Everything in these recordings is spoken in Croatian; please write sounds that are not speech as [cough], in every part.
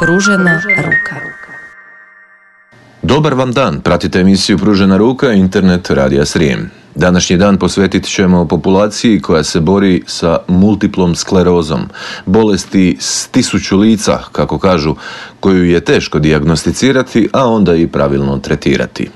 Pružena ruka. Dobar vam dan, pratite emisiju Pružena ruka, internet Radija Srijem. Današnji dan posvetit ćemo populaciji koja se bori sa multiplom sklerozom, bolesti s tisuću lica, kako kažu, koju je teško dijagnosticirati, a onda i pravilno tretirati.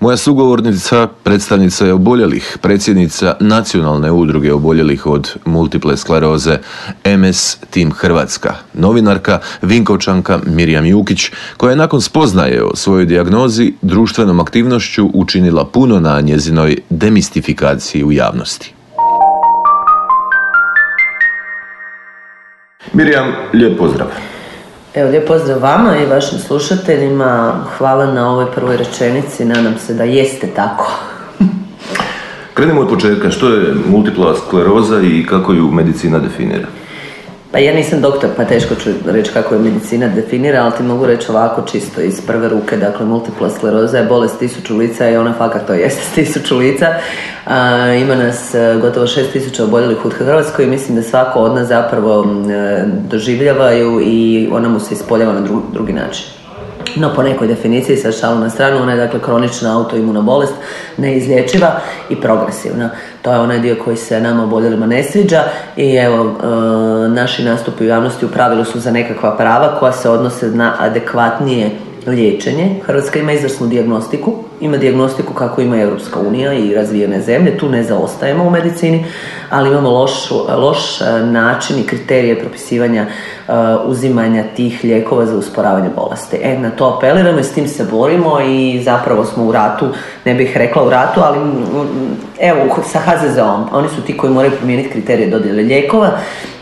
Moja sugovornica, predstavnica je oboljelih, predsjednica Nacionalne udruge oboljelih od multiple skleroze MS Tim Hrvatska, novinarka Vinkovčanka Mirjam Jukić, koja je nakon spoznaje o svojoj dijagnozi društvenom aktivnošću učinila puno na njezinoj demistifikaciji u javnosti. Mirjam, lijep pozdrav. Evo, lijep pozdrav vama i vašim slušateljima. Hvala na ovoj prvoj rečenici. Nadam se da jeste tako. [laughs] Krenimo od početka. Što je multipla skleroza i kako ju medicina definira? Pa ja nisam doktor, pa teško ću reći kako je medicina definira, ali ti mogu reći ovako čisto iz prve ruke. Dakle, multipla skleroza je bolest tisuću lica i ona fakat to jeste [laughs] tisuću lica. ima nas e, gotovo šest tisuća oboljelih u Hrvatskoj i mislim da svako od nas zapravo e, doživljavaju i ona mu se ispoljava na drugi način. No, po nekoj definiciji, sa šalu na stranu, ona je dakle kronična autoimuna bolest, neizlječiva i progresivna. To je onaj dio koji se nama oboljelima ne sviđa i evo, e, naši nastupi u javnosti u pravilu su za nekakva prava koja se odnose na adekvatnije liječenje. Hrvatska ima izvrsnu dijagnostiku, ima dijagnostiku kako ima Europska unija i razvijene zemlje, tu ne zaostajemo u medicini, ali imamo loš, loš e, način i kriterije propisivanja e, uzimanja tih lijekova za usporavanje bolesti. E, na to apeliramo i s tim se borimo i zapravo smo u ratu, ne bih rekla u ratu, ali evo, sa HZZO-om, oni su ti koji moraju promijeniti kriterije dodjele lijekova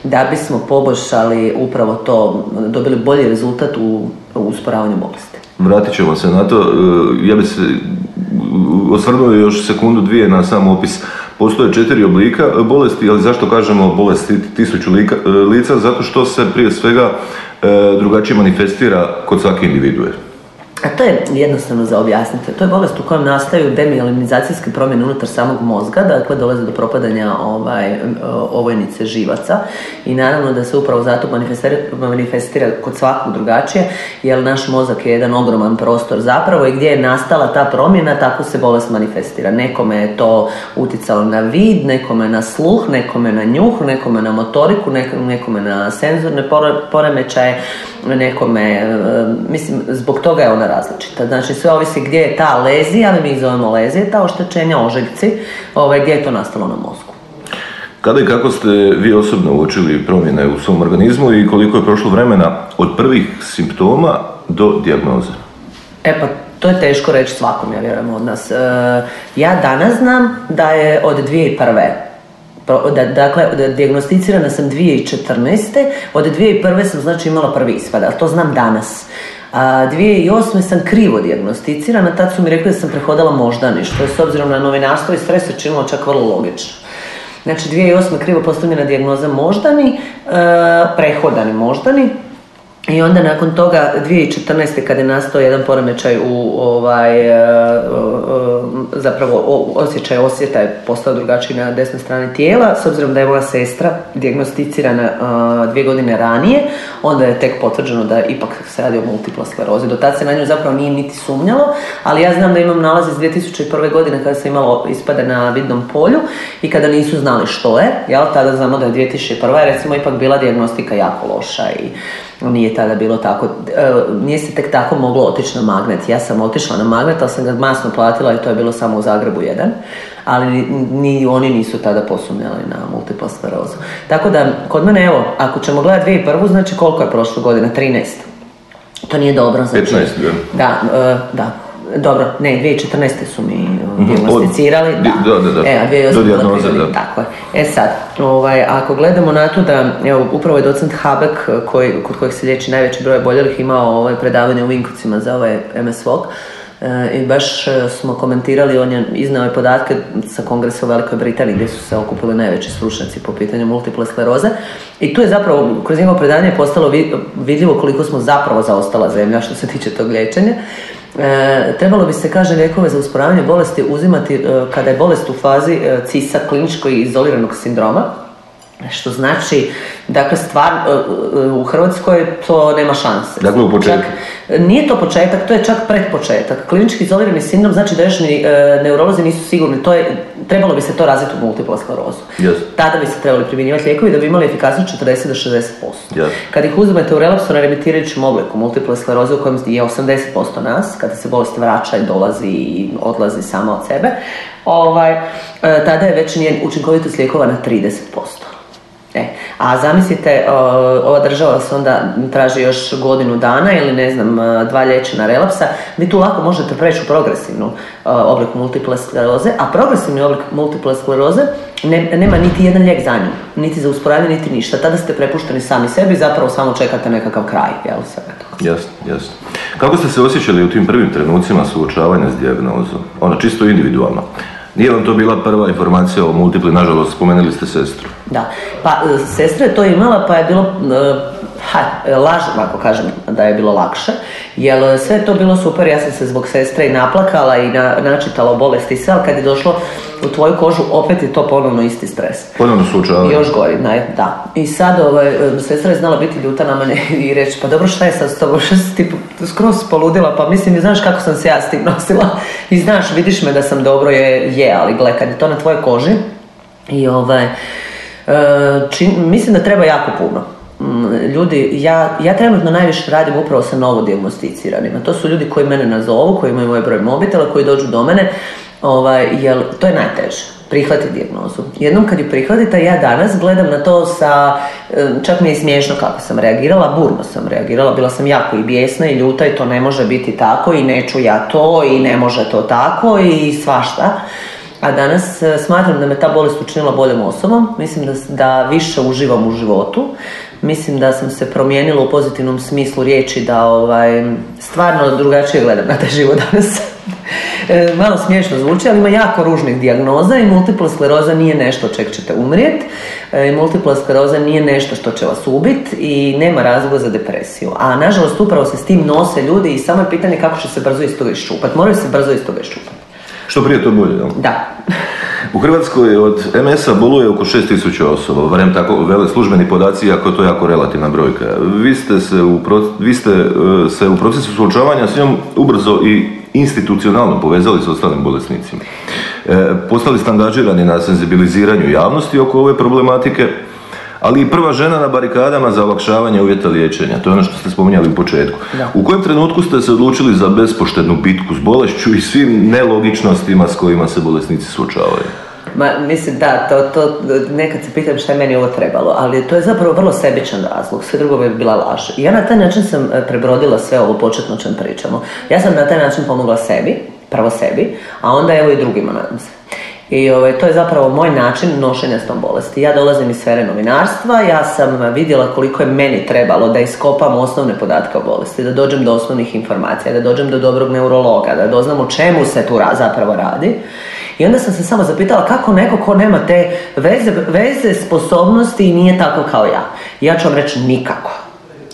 da bismo poboljšali upravo to, dobili bolji rezultat u, u usporavanju bolesti. Vratit ćemo se na to. E, ja bi se osvrnuo još sekundu dvije na sam opis. Postoje četiri oblika bolesti, ali zašto kažemo bolesti tisuću e, lica? Zato što se prije svega e, drugačije manifestira kod svake individue. A to je jednostavno za objasniti. To je bolest u kojem nastaju demilinizacijske promjene unutar samog mozga, dakle dolaze do propadanja ovaj, ovojnice živaca i naravno da se upravo zato manifestira, manifestira kod svakog drugačije, jer naš mozak je jedan ogroman prostor zapravo i gdje je nastala ta promjena, tako se bolest manifestira. Nekome je to uticalo na vid, nekome na sluh, nekome na njuh, nekome na motoriku, nekome na senzorne poremećaje, nekome, e, mislim, zbog toga je ona različita. Znači sve ovisi gdje je ta lezija, ali mi ih zovemo lezije, ta oštećenja, ožiljci, ovaj, gdje je to nastalo na mozgu. Kada i kako ste vi osobno uočili promjene u svom organizmu i koliko je prošlo vremena od prvih simptoma do dijagnoze? E pa to je teško reći svakom, ja vjerujem od nas. E, ja danas znam da je od prve dakle, dijagnosticirana sam 2014. Od 2001. sam znači imala prvi ispad, ali to znam danas. A 2008. sam krivo dijagnosticirana, tad su mi rekli da sam prehodala moždani, što je s obzirom na novinarstvo i stres se činilo čak vrlo logično. Znači 2008. krivo postavljena dijagnoza moždani, e, prehodani moždani, i onda nakon toga 2014. kada je nastao jedan poremećaj u ovaj, e, zapravo osjećaj osjeta je postao drugačiji na desnoj strani tijela, s obzirom da je moja sestra dijagnosticirana dvije godine ranije, onda je tek potvrđeno da ipak se radi o multipla sklerozi. Do tada se na nju zapravo nije niti sumnjalo, ali ja znam da imam nalaz iz 2001. godine kada se imalo ispade na vidnom polju i kada nisu znali što je, jel, tada znamo da je 2001. recimo ipak bila dijagnostika jako loša i nije tada bilo tako, e, nije se tek tako moglo otići na magnet. Ja sam otišla na magnet, ali sam ga masno platila i to je bilo samo u Zagrebu jedan, ali ni, oni nisu tada posumnjali na multiple sklerozu. Tako da, kod mene, evo, ako ćemo gledati 2001. znači koliko je prošle godine? 13. To nije dobro. Znači, 15, da. Da, uh, da. Dobro, ne, 2014. su mi uh, mhm. dijagnosticirali. Da, da, da. E, a 2008. Do da. Tako je. E sad, ovaj, ako gledamo na to da, evo, upravo je docent Habek, koji, kod kojeg se liječi najveći broj boljelih, imao ovaj predavanje u Vinkovcima za ovaj MS Walk, e, i baš e, smo komentirali, on je iznao i podatke sa kongresa u Velikoj Britaniji gdje su se okupili najveći stručnjaci po pitanju multiple skleroze. I tu je zapravo kroz njegovo predavanje postalo vidljivo koliko smo zapravo zaostala zemlja što se tiče tog liječenja. E, trebalo bi se, kaže, lijekove za usporavanje bolesti uzimati e, kada je bolest u fazi e, CISA, kliničko izoliranog sindroma, Što znači, dakle, stvar, e, e, u Hrvatskoj to nema šanse. Dakle, u početku. Čak, nije to početak, to je čak pretpočetak. Klinički izolirani sindrom znači da još ni e, neurolozi nisu sigurni, to je, trebalo bi se to razviti u multipla sklerozu. Yes. Tada bi se trebali primjenjivati lijekovi da bi imali efikasnost 40 do 60%. Yes. Kad ih uzmete u relapsu na remitirajućem obliku multiple skleroze u kojem je 80% nas, kada se bolest vraća i dolazi i odlazi sama od sebe, ovaj, tada je već njen učinkovitost lijekova na 30%. E, a zamislite, ova država se onda traži još godinu dana ili ne znam, dva liječena relapsa, vi tu lako možete preći u progresivnu oblik multiple skleroze, a progresivni oblik multiple skleroze nema niti jedan lijek za nju, niti za usporavanje, niti ništa. Tada ste prepušteni sami sebi, zapravo samo čekate nekakav kraj, jel sve Jasno, jasno. Kako ste se osjećali u tim prvim trenucima suočavanja s dijagnozom? Ono, čisto individualno. Nije vam to bila prva informacija o multipli, nažalost, spomenuli ste sestru. Da, pa e, sestra je to imala pa je bilo, e, ha, lažem ako kažem da je bilo lakše, jer sve je to bilo super, ja sam se zbog sestre i naplakala i na, načitala o bolesti i sve, ali kad je došlo u tvoju kožu, opet je to ponovno isti stres. Ponovno slučaj. Još gori, da. I sad ovaj, e, sestra je znala biti ljuta na mene [laughs] i reći, pa dobro šta je sad s tobom, šta si ti skroz poludila, pa mislim, znaš kako sam se ja s tim nosila i znaš, vidiš me da sam dobro je, je, ali gle, kad je to na tvojoj koži i ovaj, E, čin, mislim da treba jako puno. Mm, ljudi, ja, ja trenutno najviše radim upravo sa novo dijagnosticiranim. To su ljudi koji mene nazovu, koji imaju moj broj mobitela, koji dođu do mene, ovaj, jer to je najteže prihvati dijagnozu. Jednom kad ju prihvatite, ja danas gledam na to sa, e, čak mi je smiješno kako sam reagirala, burno sam reagirala, bila sam jako i bijesna i ljuta i to ne može biti tako i neću ja to i ne može to tako i svašta a danas e, smatram da me ta bolest učinila boljom osobom, mislim da, da više uživam u životu, mislim da sam se promijenila u pozitivnom smislu riječi da ovaj, stvarno drugačije gledam na taj život danas. [laughs] E, malo smiješno zvuči, ali ima jako ružnih dijagnoza i multipla skleroza nije nešto čeg ćete umrijeti. E, I multipla skleroza nije nešto što će vas ubiti i nema razloga za depresiju. A nažalost upravo se s tim nose ljudi i samo je pitanje kako će se brzo iz toga iščupati. Moraju se brzo iz toga iščupati. Što prije to bolje, Da. U Hrvatskoj od MS-a boluje oko 6000 osoba, barem tako vele službeni podaci, iako to jako relativna brojka. Vi ste se u, vi ste, e, se u procesu suočavanja s njom ubrzo i institucionalno povezali s ostalim bolesnicima. E, postali ste angažirani na senzibiliziranju javnosti oko ove problematike, ali i prva žena na barikadama za olakšavanje uvjeta liječenja. To je ono što ste spominjali u početku. U kojem trenutku ste se odlučili za bespoštednu bitku s bolešću i svim nelogičnostima s kojima se bolesnici suočavaju? Ma, mislim, da, to, to, nekad se pitam šta je meni ovo trebalo, ali to je zapravo vrlo sebičan razlog, sve drugo bi bila laž. Ja na taj način sam e, prebrodila sve ovo početno čem pričamo. Ja sam na taj način pomogla sebi, prvo sebi, a onda evo i drugima, nadam se. I ovaj, to je zapravo moj način nošenja s tom bolesti. Ja dolazim iz sfere novinarstva, ja sam vidjela koliko je meni trebalo da iskopam osnovne podatke o bolesti, da dođem do osnovnih informacija, da dođem do dobrog neurologa, da doznam o čemu se tu zapravo radi. I onda sam se samo zapitala kako neko ko nema te veze, veze sposobnosti i nije tako kao ja. Ja ću vam reći nikako.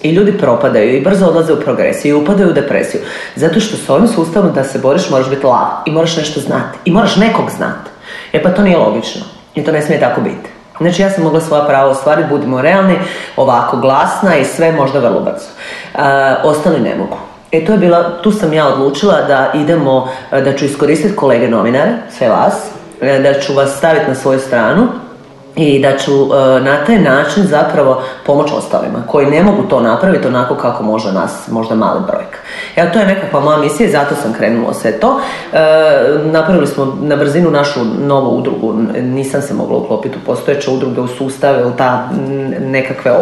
I ljudi propadaju i brzo odlaze u progresiju i upadaju u depresiju. Zato što s ovim sustavom da se boriš moraš biti lav i moraš nešto znati. I moraš nekog znati. E pa to nije logično. I to ne smije tako biti. Znači ja sam mogla svoja prava ostvariti, budimo realni, ovako glasna i sve možda vrlo brzo. E, ostali ne mogu. E to je bila, tu sam ja odlučila da idemo, da ću iskoristiti kolege novinare, sve vas, e, da ću vas staviti na svoju stranu i da ću e, na taj način zapravo pomoći ostalima koji ne mogu to napraviti onako kako može nas možda mali brojka. Evo to je nekakva moja misija i zato sam krenula sve to. E, napravili smo na brzinu našu novu udrugu, nisam se mogla uklopiti u postojeće udruge, u sustave, u ta nekakve,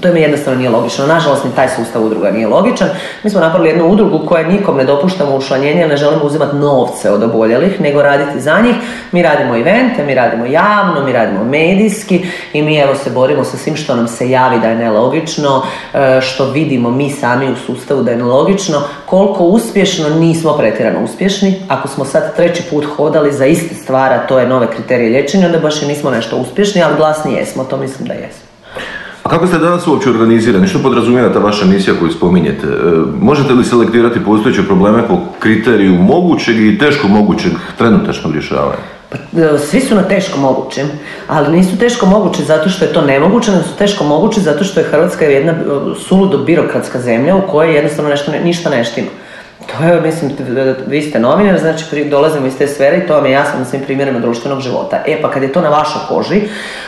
to mi jednostavno nije logično. Nažalost ni taj sustav udruga nije logičan. Mi smo napravili jednu udrugu koja nikom ne dopuštamo učlanjenje, ne želimo uzimati novce od oboljelih, nego raditi za njih. Mi radimo evente, mi radimo javno, mi radimo medije, medijski i mi evo se borimo sa svim što nam se javi da je nelogično, e, što vidimo mi sami u sustavu da je nelogično, koliko uspješno nismo pretjerano uspješni. Ako smo sad treći put hodali za iste stvara, to je nove kriterije liječenja, onda baš i nismo nešto uspješni, ali glasni jesmo, to mislim da jesmo. A kako ste danas uopće organizirani? Što podrazumijeva ta vaša misija koju spominjete? E, možete li selektirati postojeće probleme po kriteriju mogućeg i teško mogućeg trenutačnog rješavanja? Pa, e, svi su na teško mogućim, ali nisu teško mogući zato što je to nemoguće, nego su teško mogući zato što je Hrvatska jedna e, suludo birokratska zemlja u kojoj jednostavno nešto, ne- ništa ne štima. To je, mislim, vi ste novinar, znači dolazimo iz te sfere i to vam je jasno na svim primjerima društvenog života. E pa kad je to na vašoj koži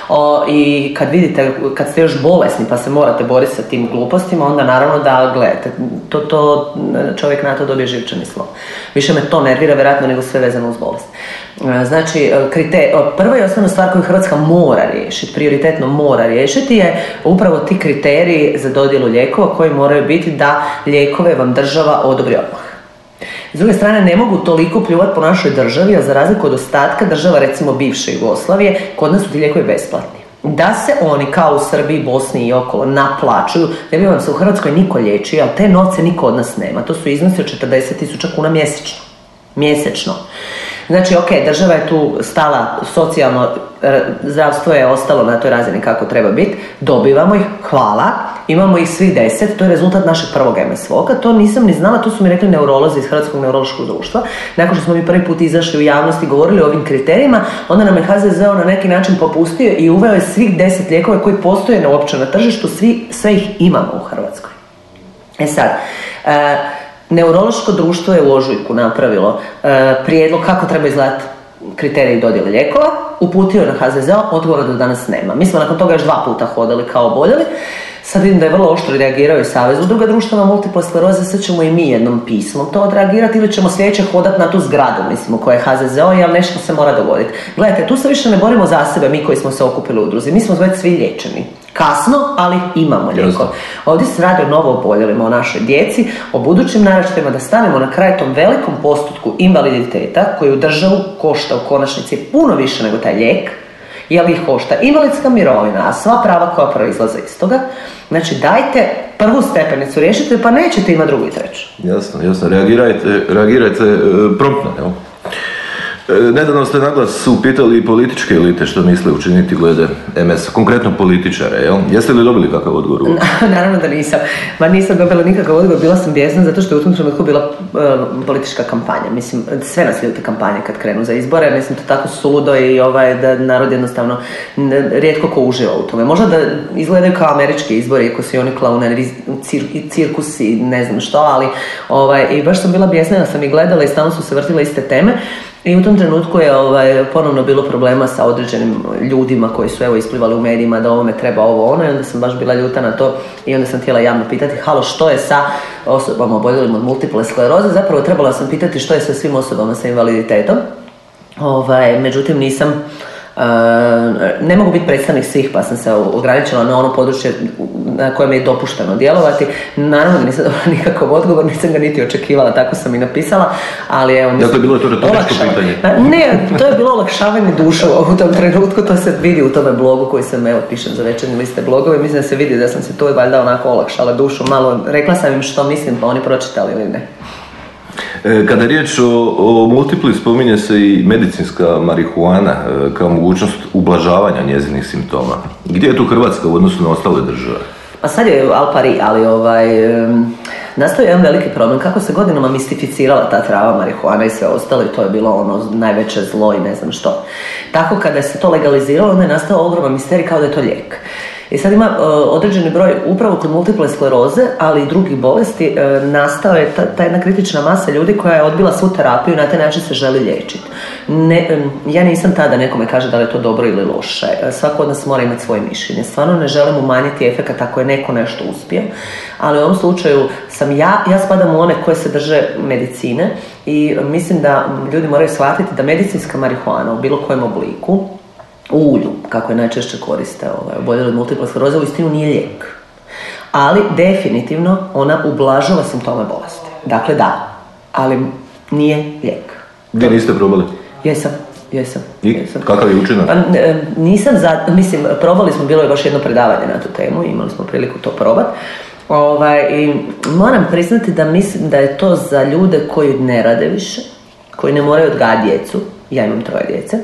o, i kad vidite, kad ste još bolesni pa se morate boriti sa tim glupostima, onda naravno da gledate, to, to, čovjek na to dobije živčani slov. Više me to nervira vjerojatno nego sve vezano uz bolest. E, Znači, kriter, prva i osnovna stvar koju Hrvatska mora riješiti, prioritetno mora riješiti je upravo ti kriteriji za dodjelu lijekova koji moraju biti da lijekove vam država odobri odmah. S druge strane, ne mogu toliko pljuvati po našoj državi, a za razliku od ostatka država, recimo bivše Jugoslavije, kod nas su ti lijekovi besplatni. Da se oni, kao u Srbiji, Bosni i okolo, naplaćuju, ne bi vam se u Hrvatskoj niko liječio, ali te novce niko od nas nema. To su iznosi od 40.000 kuna mjesečno. Mjesečno. Znači, ok, država je tu stala socijalno, e, zdravstvo je ostalo na toj razini kako treba biti, dobivamo ih, hvala, imamo ih svih deset, to je rezultat našeg prvog MSV-oga, to nisam ni znala, to su mi rekli neurolozi iz Hrvatskog neurološkog društva, nakon što smo mi prvi put izašli u javnost i govorili o ovim kriterijima, onda nam je HZZO na neki način popustio i uveo je svih deset lijekova koji postoje na uopće na tržištu, svi, sve ih imamo u Hrvatskoj. E sad, e, neurološko društvo je u ožujku napravilo e, prijedlog kako treba izgledati kriteriji dodjele lijekova, uputio na HZZO, odgovora do danas nema. Mi smo nakon toga još dva puta hodali kao oboljeli. Sad vidim da je vrlo oštro reagirao i Savez udruga društava multiple skleroze, sad ćemo i mi jednom pismom to odreagirati ili ćemo sljedeće hodati na tu zgradu, mislim, koja je HZZO, ali nešto se mora dogoditi. Gledajte, tu se više ne borimo za sebe, mi koji smo se okupili u udruzi, mi smo već svi liječeni. Kasno, ali imamo lijekove. Ovdje se radi o novo oboljelima, o našoj djeci, o budućim naraštajima, da stanemo na kraj tom velikom postotku invaliditeta koji u državu košta u konačnici puno više nego taj lijek, jer ih košta invalidska mirovina, a sva prava koja proizlaze iz toga. Znači dajte prvu stepenicu, riješite pa nećete imati drugu i treću. Jasno, jasno. Reagirajte, reagirajte e, promptno, jel? E, Nedavno ste naglas upitali političke elite što misle učiniti glede MS, konkretno političare, jel? Jeste li dobili kakav odgovor? [laughs] Naravno da nisam. Ma nisam dobila nikakav odgovor, bila sam bijesna zato što je u tom trenutku bila e, politička kampanja. Mislim, sve nas ljute kampanje kad krenu za izbore, mislim to tako suludo i ovaj, da narod jednostavno rijetko ko uživa u tome. Možda da izgledaju kao američki izbori, ako su i oni klauneri, cir, i ne znam što, ali ovaj, i baš sam bila bijesna, ja sam i gledala i stalno su se vrtile iste teme. I u tom trenutku je ovaj, ponovno bilo problema sa određenim ljudima koji su evo isplivali u medijima da ovome treba ovo ono i onda sam baš bila ljuta na to i onda sam htjela javno pitati halo što je sa osobama oboljelim od multiple skleroze, zapravo trebala sam pitati što je sa svim osobama sa invaliditetom. Ovaj, međutim nisam ne mogu biti predstavnik svih pa sam se ograničila na ono područje na kojem je dopušteno djelovati. Naravno da nisam dobila [laughs] nikakav odgovor, nisam ga niti očekivala, tako sam i napisala, ali evo... Dakle, bilo je to retoričko pitanje. Pa Ne, to je bilo olakšavanje dušu u tom trenutku, to se vidi u tome blogu koji sam, evo, pišem za večernje liste blogove, mislim da se vidi da sam se to valjda onako olakšala dušu, malo rekla sam im što mislim, pa oni pročitali ili ne. E, Kada je riječ o, o multipli, spominje se i medicinska marihuana e, kao mogućnost ublažavanja njezinih simptoma. Gdje je tu Hrvatska u odnosu na ostale države? Pa sad je al ali ovaj, nastao je jedan veliki problem kako se godinama mistificirala ta trava, marihuana i sve ostalo i to je bilo ono najveće zlo i ne znam što. Tako kada se to legaliziralo, onda je nastao ogroman misterij kao da je to lijek. I sad ima e, određeni broj, upravo kod multiple skleroze, ali i drugih bolesti, e, nastao je ta, ta jedna kritična masa ljudi koja je odbila svu terapiju i na taj način se želi liječiti. Ne, em, ja nisam tada nekome kaže da li je to dobro ili loše. E, Svako od nas mora imati svoje mišljenje. Stvarno ne želim umanjiti efekat ako je neko nešto uspio, ali u ovom slučaju sam ja, ja spadam u one koje se drže medicine i mislim da ljudi moraju shvatiti da medicinska marihuana u bilo kojem obliku u ulju, kako je najčešće koriste ovaj, oboljeli od multiple skleroze, u istinu nije lijek. Ali definitivno ona ublažava simptome bolesti. Dakle da, ali nije lijek. Gdje niste probali? Jesam, jesam. I jesam. kakav je učinak? Pa, ne, nisam za, mislim, probali smo, bilo je baš jedno predavanje na tu temu, imali smo priliku to probat. Ovaj, I moram priznati da mislim da je to za ljude koji ne rade više, koji ne moraju odgajati djecu, ja imam troje djece,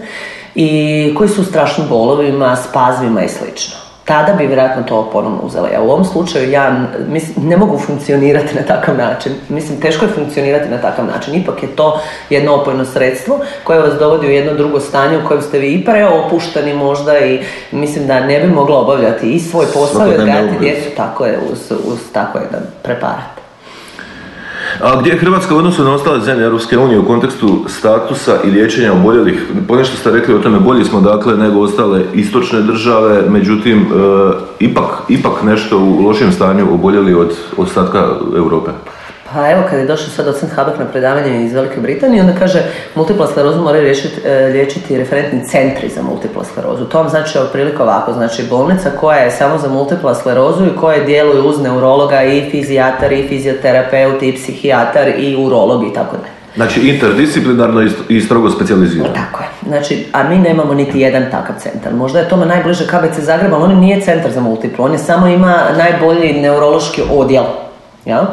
i koji su u strašnim bolovima, spazmima i slično. tada bi vjerojatno to ponovno uzela. Ja u ovom slučaju ja mislim, ne mogu funkcionirati na takav način. Mislim, teško je funkcionirati na takav način. Ipak je to jedno opojno sredstvo koje vas dovodi u jedno drugo stanje u kojem ste vi i preopušteni možda i mislim da ne bi mogla obavljati i svoj posao i odgajati djecu tako je uz, uz tako jedan preparat. A gdje je Hrvatska u odnosu na ostale zemlje Europske unije u kontekstu statusa i liječenja oboljelih? Ponešto ste rekli o tome, bolji smo dakle nego ostale istočne države, međutim, e, ipak, ipak nešto u lošem stanju oboljeli od ostatka Europe. Pa evo kad je došao sad docent Habak na predavanje iz Velike Britanije, onda kaže multipla sklerozu moraju liječiti, e, liječiti referentni centri za multipla sklerozu. To vam znači otprilike ovako, znači bolnica koja je samo za multipla sklerozu i koja djeluje uz neurologa i fizijatar i fizioterapeut i psihijatar i urolog i tako dalje. Znači interdisciplinarno i strogo specijalizirano. Tako je. Znači, a mi nemamo niti jedan takav centar. Možda je tome najbliže KBC Zagreb, ali on nije centar za multiplu. On je samo ima najbolji neurološki odjel. Jel?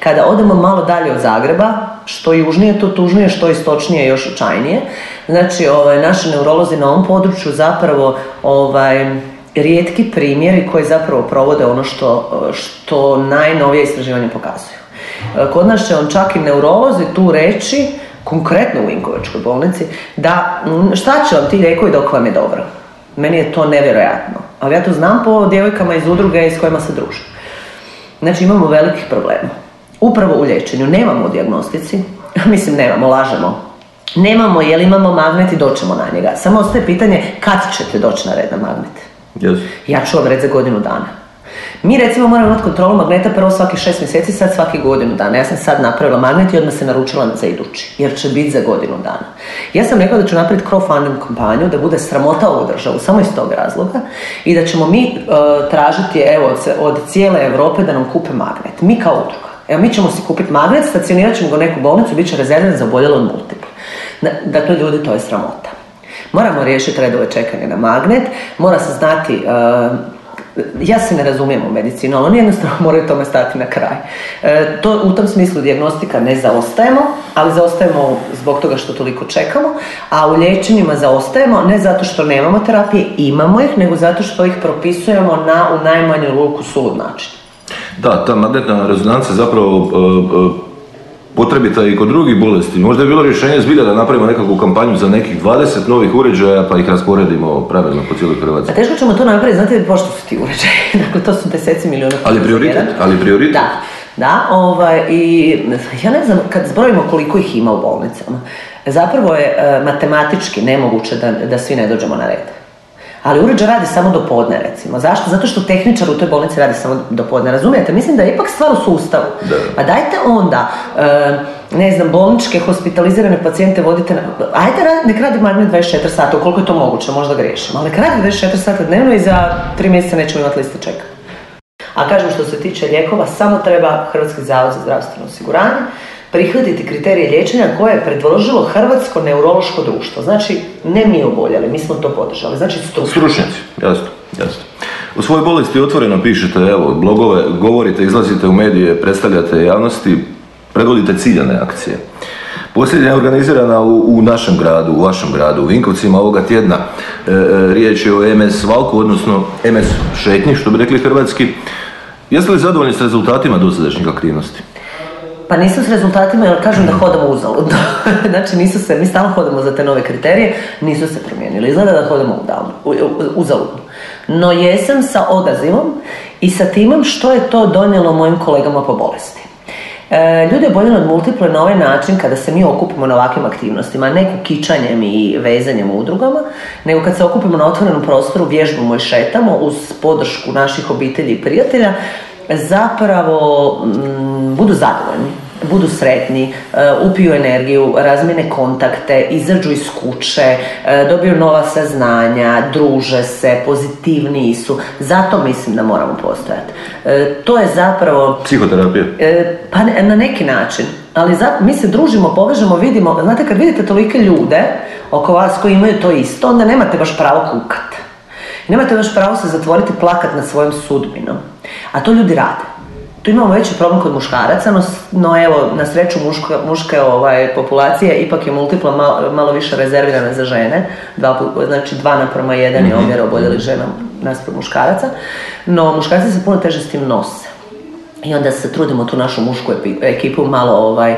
Kada odemo malo dalje od Zagreba, što južnije to tužnije, što istočnije još očajnije. Znači, ovaj, naši neurolozi na ovom području zapravo ovaj, rijetki primjeri koji zapravo provode ono što, što najnovije istraživanje pokazuju. Kod nas će on čak i neurolozi tu reći, konkretno u Vinkovačkoj bolnici, da šta će vam ti lijekovi dok vam je dobro. Meni je to nevjerojatno. Ali ja to znam po djevojkama iz udruge s kojima se družim. Znači imamo velikih problema upravo u liječenju. Nemamo u dijagnostici, [laughs] mislim nemamo, lažemo. Nemamo, jel imamo magnet i doćemo na njega. Samo ostaje pitanje kad ćete doći na red na magnet. Yes. Ja ću vam reći za godinu dana. Mi recimo moramo imati kontrolu magneta prvo svaki šest mjeseci, sad svaki godinu dana. Ja sam sad napravila magnet i odmah se naručila za idući, jer će biti za godinu dana. Ja sam rekla da ću napraviti crowdfunding kampanju, da bude sramota ovu državu, samo iz tog razloga, i da ćemo mi uh, tražiti evo, od cijele Europe da nam kupe magnet. Mi kao udruga. Evo, mi ćemo si kupiti magnet, stacionirat ćemo ga u neku bolnicu, bit će rezervan za oboljelo od multiple. Dakle, ljudi, to je sramota. Moramo riješiti redove čekanja na magnet, mora se znati, uh, ja se ne razumijem u medicinu, ali oni jednostavno [laughs] moraju tome stati na kraj. Uh, to, u tom smislu dijagnostika ne zaostajemo, ali zaostajemo zbog toga što toliko čekamo, a u liječenjima zaostajemo ne zato što nemamo terapije, imamo ih, nego zato što ih propisujemo na u najmanju ruku sulud način. Da, ta magnetna rezonanca zapravo e, e, potrebita i kod drugih bolesti. Možda je bilo rješenje zbilja da napravimo nekakvu kampanju za nekih 20 novih uređaja pa ih rasporedimo pravilno po cijeloj Hrvatskoj. A teško ćemo to napraviti, znate pošto su ti uređaji, [laughs] dakle to su deseci milijuna. Ali prioritet, ali prioritet. Da, da, ovaj, i ja ne znam, kad zbrojimo koliko ih ima u bolnicama, zapravo je e, matematički nemoguće da, da svi ne dođemo na red. Ali uređaj radi samo do podne, recimo. Zašto? Zato što tehničar u toj bolnici radi samo do podne. Razumijete? Mislim da je ipak stvar u sustavu. Da. Pa dajte onda, ne znam, bolničke, hospitalizirane pacijente vodite na... Ajde, nek radi magnet 24 sata, ukoliko je to moguće, možda grešim. Ali nek radi 24 sata dnevno i za 3 mjeseca nećemo imati liste čeka. A kažem što se tiče lijekova, samo treba Hrvatski zavod za zdravstveno osiguranje prihvatiti kriterije liječenja koje je predložilo Hrvatsko neurološko društvo. Znači, ne mi oboljeli, mi smo to podržali. Znači, stručnjaci. Stručnjaci, jasno, jasno. U svojoj bolesti otvoreno pišete, evo, blogove, govorite, izlazite u medije, predstavljate javnosti, predvodite ciljane akcije. Posljednja je organizirana u, u, našem gradu, u vašem gradu, u Vinkovcima ovoga tjedna. E, e, riječ je o MS Valku, odnosno MS Šetnji, što bi rekli hrvatski. Jeste li zadovoljni s rezultatima dosadašnjih aktivnosti? Pa nisu s rezultatima jer kažem da hodamo uzaludno. [laughs] znači nisu se, mi stalno hodamo za te nove kriterije, nisu se promijenili. Izgleda da hodamo uzaludno. No jesam sa odazivom i sa timom što je to donijelo mojim kolegama po bolesti. E, ljudi oboljeni od multiple na ovaj način kada se mi okupimo na ovakvim aktivnostima, ne kukičanjem i vezanjem u udrugama, nego kad se okupimo na otvorenom prostoru, vježbamo i šetamo uz podršku naših obitelji i prijatelja, zapravo mm, budu zadovoljni budu sretni, e, upiju energiju, razmijene kontakte, izađu iz kuće, e, dobiju nova saznanja, druže se, pozitivniji su. Zato mislim da moramo postojati. E, to je zapravo... Psihoterapija? Pa na neki način. Ali mi se družimo, povežemo, vidimo. Znate, kad vidite tolike ljude oko vas koji imaju to isto, onda nemate baš pravo kukat. Nemate baš pravo se zatvoriti plakat nad svojom sudbinom. A to ljudi rade. Tu imamo veći problem kod muškaraca, no, no evo, na sreću muška, muške ovaj, populacije ipak je multipla malo, malo više rezervirana za žene. Dva, znači dva naprema jedan mm-hmm. je omjer oboljelih žena naspram muškaraca, no muškarci se puno teže s tim nose. I onda se trudimo tu našu mušku ekipu malo ovaj,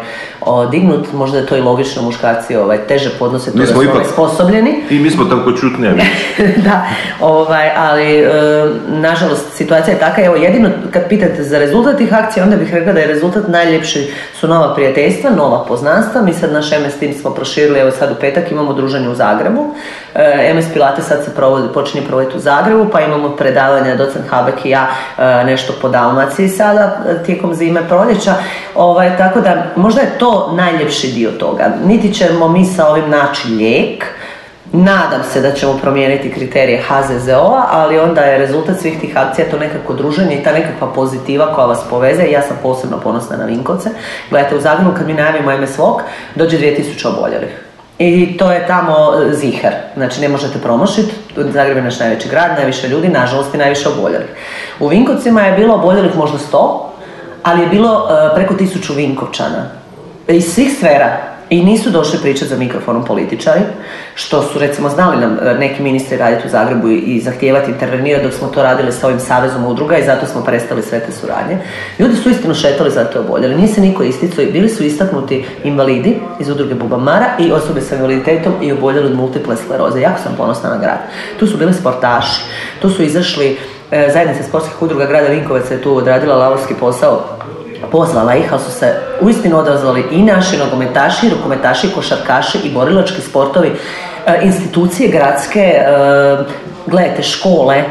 dignut, možda je to i logično, muškarci ovaj, teže podnose to da su ipak, sposobljeni. I mi smo tako čutni, [laughs] da, ovaj, ali e, nažalost situacija je taka, evo jedino kad pitate za rezultat tih akcija, onda bih rekla da je rezultat najljepši su nova prijateljstva, nova poznanstva, mi sad naš MS tim smo proširili, evo sad u petak imamo druženje u Zagrebu, e, MS Pilate sad se provodi, počinje provoditi u Zagrebu, pa imamo predavanja docent Habek i ja e, nešto po Dalmaciji sada, tijekom zime proljeća, ovaj, tako da možda je to najljepši dio toga. Niti ćemo mi sa ovim naći lijek, Nadam se da ćemo promijeniti kriterije HZZO-a, ali onda je rezultat svih tih akcija to nekako druženje i ta nekakva pozitiva koja vas poveze. Ja sam posebno ponosna na Vinkovce. Gledajte, u Zagrebu kad mi najavimo MS Walk, dođe 2000 oboljelih. I to je tamo ziher. Znači ne možete promošiti. Zagreb je naš najveći grad, najviše ljudi, nažalost i najviše oboljelih. U Vinkovcima je bilo oboljelih možda 100, ali je bilo e, preko tisuću Vinkovčana iz svih sfera i nisu došli pričati za mikrofonom političari, što su recimo znali nam e, neki ministri raditi u Zagrebu i zahtijevati intervenirati dok smo to radili sa ovim savezom udruga i zato smo prestali sve te suradnje. Ljudi su istinu šetali zato oboljeli. Nije se niko isticao bili su istaknuti invalidi iz udruge Bubamara i osobe sa invaliditetom i oboljeli od multiple skleroze. Jako sam ponosna na grad. Tu su bili sportaši, tu su izašli e, zajednica sportskih udruga grada Vinkovac je tu odradila lavorski posao pozvala ih, ali su se uistinu odazvali i naši nogometaši, i rukometaši, i košarkaši i borilački sportovi, e, institucije gradske, e, gledajte, škole,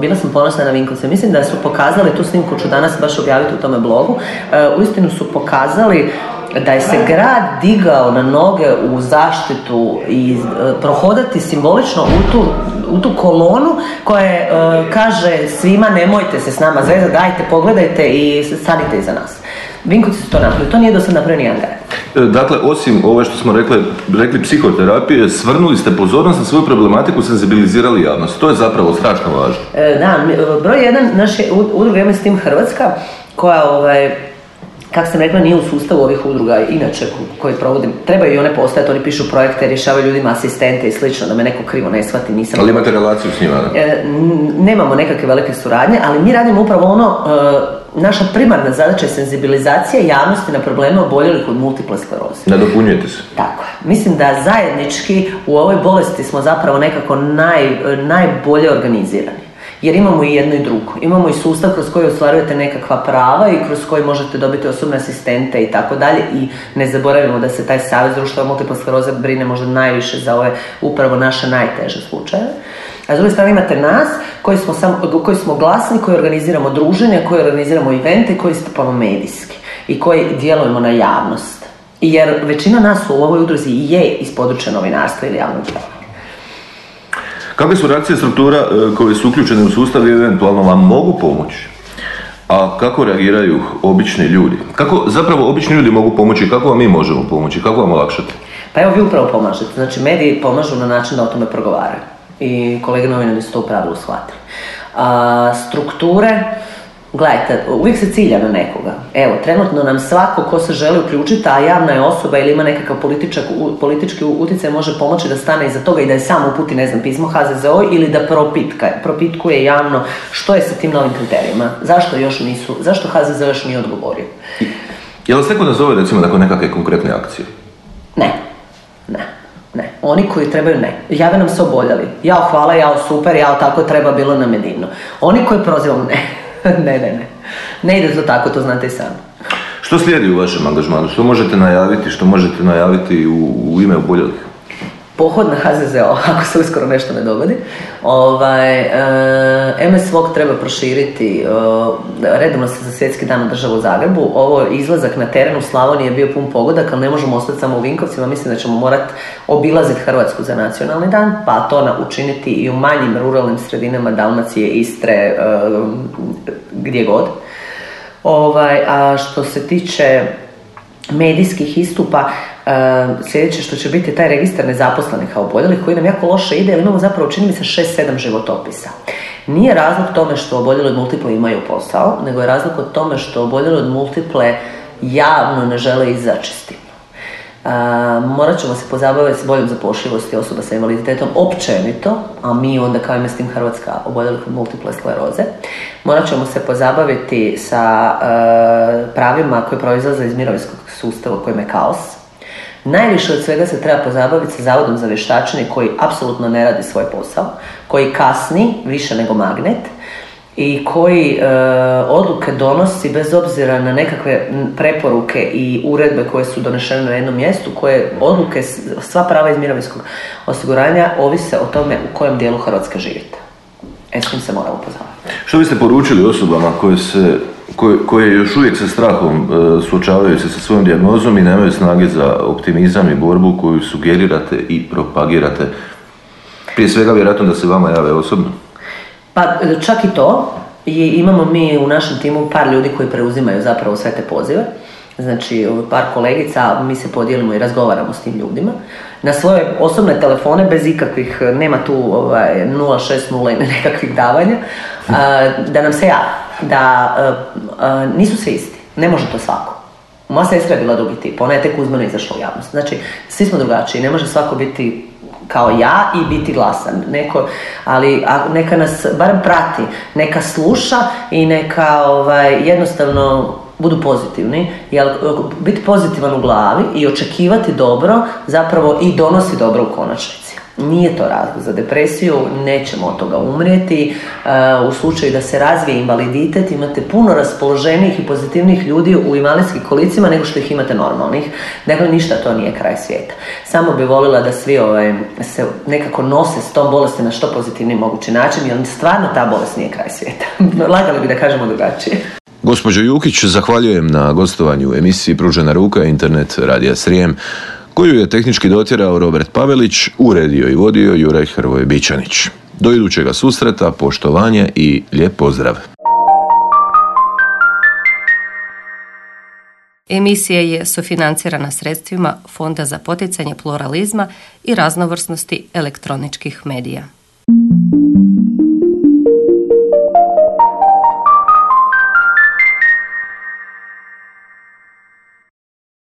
bila sam ponosna na Vinkovce. Mislim da su pokazali, tu snimku ću danas baš objaviti u tome blogu, e, uistinu su pokazali da je se grad digao na noge u zaštitu i prohodati simbolično u tu u tu kolonu koja e, kaže svima nemojte se s nama zvezati, dajte, pogledajte i stanite iza nas. Vinkovci su to napravili, to nije do sad napravio nijedan grad. Dakle, osim ove što smo rekli, rekli psihoterapije, svrnuli ste pozornost na svoju problematiku, senzibilizirali javnost. To je zapravo strašno važno. E, da, broj jedan naše udruge MS Team Hrvatska, koja ovaj, kako sam rekla, nije u sustavu ovih udruga, inače koji provodim. Trebaju i one postojati, oni pišu projekte, rješavaju ljudima asistente i slično, da me neko krivo ne shvati, nisam... Ali imate relaciju s njima, e, nemamo nekakve velike suradnje, ali mi radimo upravo ono, e, naša primarna zadaća je senzibilizacija javnosti na probleme oboljelih od multiple skleroze. Nadopunjujete se. Tako Mislim da zajednički u ovoj bolesti smo zapravo nekako naj, najbolje organizirani jer imamo i jedno i drugo. Imamo i sustav kroz koji ostvarujete nekakva prava i kroz koji možete dobiti osobne asistente i tako dalje i ne zaboravimo da se taj savez društva multiple brine možda najviše za ove upravo naše najteže slučajeve. A s druge strane imate nas koji smo, sam, koji smo glasni, koji organiziramo druženja, koji organiziramo evente, koji istupamo medijski i koji djelujemo na javnost. Jer većina nas u ovoj udruzi je iz područja novinarstva ili javnog djelovanja. Kakve su reakcije struktura e, koje su uključene u sustav i eventualno vam mogu pomoći? A kako reagiraju obični ljudi? Kako zapravo obični ljudi mogu pomoći? Kako vam mi možemo pomoći? Kako vam olakšati? Pa evo vi upravo pomažete. Znači mediji pomažu na način da o tome progovaraju. I kolege novinari su to u pravilu shvatili. A, strukture, Gledajte, uvijek se cilja na nekoga. Evo, trenutno nam svako ko se želi uključiti, a javna je osoba ili ima nekakav političak, politički utjecaj može pomoći da stane iza toga i da je sam uputi, ne znam, pismo HZZO ili da propitka, propitkuje javno što je sa tim novim kriterijima. Zašto još nisu, zašto HZZO još nije odgovorio? Je li vas neko nazove recimo nakon nekakve konkretne akcije? Ne, ne. Ne, oni koji trebaju ne. Jave nam se oboljeli. Jao hvala, jao super, jao tako treba bilo na medinu. Oni koji prozivam ne. [laughs] ne, ne, ne. Ne ide to tako, to znate i sami. Što slijedi u vašem angažmanu? Što možete najaviti? Što možete najaviti u, u ime oboljelih? Pohod na HZZO, [laughs] ako se uskoro nešto ne dogodi. Ovaj, e, MS Walk treba proširiti, e, redovno se za svjetski dan održava u Zagrebu. Ovo izlazak na teren u Slavoniji je bio pun pogodak, ali ne možemo ostati samo u Vinkovcima. Mislim da ćemo morati obilaziti Hrvatsku za nacionalni dan, pa to učiniti i u manjim ruralnim sredinama Dalmacije, Istre, e, gdje god. Ovaj, a što se tiče medijskih istupa, sljedeće što će biti taj registar nezaposlenih kao oboljelih koji nam jako loše ide, jer imamo zapravo čini mi se 6-7 životopisa. Nije razlog tome što oboljeli od multiple imaju posao, nego je razlog od tome što oboljeli od multiple javno ne žele izaći s tim. morat ćemo se pozabaviti s boljom zapošljivosti osoba sa invaliditetom općenito, a mi onda kao ime s tim Hrvatska oboljeli od multiple skleroze. Morat ćemo se pozabaviti sa pravima koje proizlaze iz mirovinskog sustava kojem je kaos. Najviše od svega se treba pozabaviti sa Zavodom za vještačenje koji apsolutno ne radi svoj posao, koji kasni više nego magnet i koji e, odluke donosi bez obzira na nekakve preporuke i uredbe koje su donešene na jednom mjestu, koje odluke, sva prava iz mirovinskog osiguranja ovise o tome u kojem dijelu Hrvatske živite. E s kim se moramo pozabaviti. Što biste poručili osobama koje se koje, još uvijek sa strahom e, suočavaju se sa svojom dijagnozom i nemaju snage za optimizam i borbu koju sugerirate i propagirate. Prije svega vjerojatno da se vama jave osobno. Pa čak i to. I imamo mi u našem timu par ljudi koji preuzimaju zapravo sve te pozive. Znači, par kolegica, mi se podijelimo i razgovaramo s tim ljudima. Na svoje osobne telefone, bez ikakvih, nema tu ovaj, 060 ili nekakvih davanja, da nam se javi. Da nisu svi isti. Ne može to svako. Moja sestra je bila drugi tip, ona je tek uzmano izašla u javnost. Znači, svi smo drugačiji, ne može svako biti kao ja i biti glasan. Neko, ali a, neka nas barem prati, neka sluša i neka ovaj, jednostavno budu pozitivni, jer biti pozitivan u glavi i očekivati dobro zapravo i donosi dobro u konačnici. Nije to razlog za depresiju, nećemo od toga umrijeti. E, u slučaju da se razvije invaliditet imate puno raspoloženijih i pozitivnih ljudi u invalidskim kolicima nego što ih imate normalnih. Dakle, ništa to nije kraj svijeta. Samo bi volila da svi ovaj, se nekako nose s tom bolesti na što pozitivni mogući način, jer stvarno ta bolest nije kraj svijeta. [laughs] Lagali bi da kažemo drugačije. Gospođo Jukić, zahvaljujem na gostovanju u emisiji Pružena ruka Internet Radija Srijem koju je tehnički dotjerao Robert Pavelić, uredio i vodio Juraj Hrvoje Bičanić. Do idućega susreta, poštovanje i lijep pozdrav. Emisija je sufinancirana sredstvima Fonda za poticanje pluralizma i raznovrsnosti elektroničkih medija.